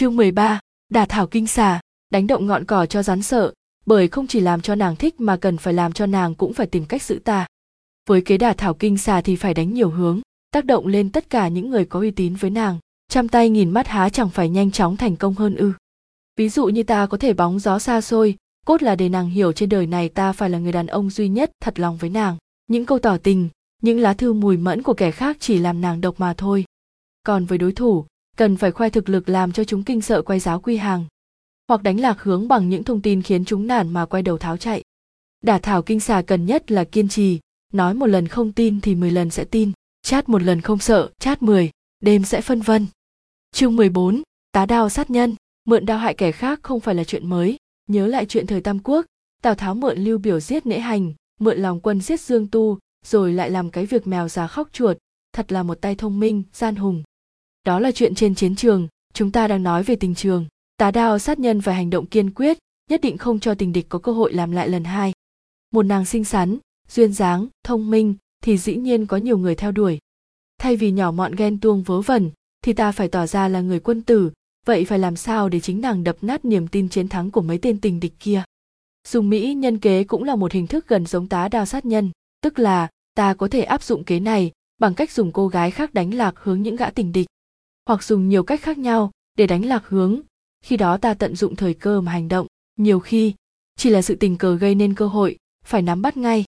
Chương 13, đả thảo kinh xà, đánh động ngọn cỏ cho rắn sợ, bởi không chỉ làm cho nàng thích mà cần phải làm cho nàng cũng phải tìm cách giữ ta. Với kế đả thảo kinh xà thì phải đánh nhiều hướng, tác động lên tất cả những người có uy tín với nàng. Trăm tay nghìn mắt há chẳng phải nhanh chóng thành công hơn ư. Ví dụ như ta có thể bóng gió xa xôi, cốt là để nàng hiểu trên đời này ta phải là người đàn ông duy nhất thật lòng với nàng. Những câu tỏ tình, những lá thư mùi mẫn của kẻ khác chỉ làm nàng độc mà thôi. Còn với đối thủ, cần phải khoe thực lực làm cho chúng kinh sợ quay giáo quy hàng hoặc đánh lạc hướng bằng những thông tin khiến chúng nản mà quay đầu tháo chạy. Đả thảo kinh xà cần nhất là kiên trì nói một lần không tin thì mười lần sẽ tin chát một lần không sợ chát mười đêm sẽ phân vân. Chương 14, tá đao sát nhân mượn đao hại kẻ khác không phải là chuyện mới nhớ lại chuyện thời tam quốc tào tháo mượn lưu biểu giết nễ hành mượn lòng quân giết dương tu rồi lại làm cái việc mèo già khóc chuột thật là một tay thông minh gian hùng đó là chuyện trên chiến trường, chúng ta đang nói về tình trường. Tá đao sát nhân phải hành động kiên quyết, nhất định không cho tình địch có cơ hội làm lại lần hai. Một nàng xinh xắn, duyên dáng, thông minh, thì dĩ nhiên có nhiều người theo đuổi. Thay vì nhỏ mọn ghen tuông vớ vẩn, thì ta phải tỏ ra là người quân tử, vậy phải làm sao để chính nàng đập nát niềm tin chiến thắng của mấy tên tình địch kia? Dùng mỹ nhân kế cũng là một hình thức gần giống tá đao sát nhân, tức là, ta có thể áp dụng kế này bằng cách dùng cô gái khác đánh lạc hướng những gã tình địch hoặc dùng nhiều cách khác nhau để đánh lạc hướng. Khi đó ta tận dụng thời cơ mà hành động. Nhiều khi, chỉ là sự tình cờ gây nên cơ hội, phải nắm bắt ngay.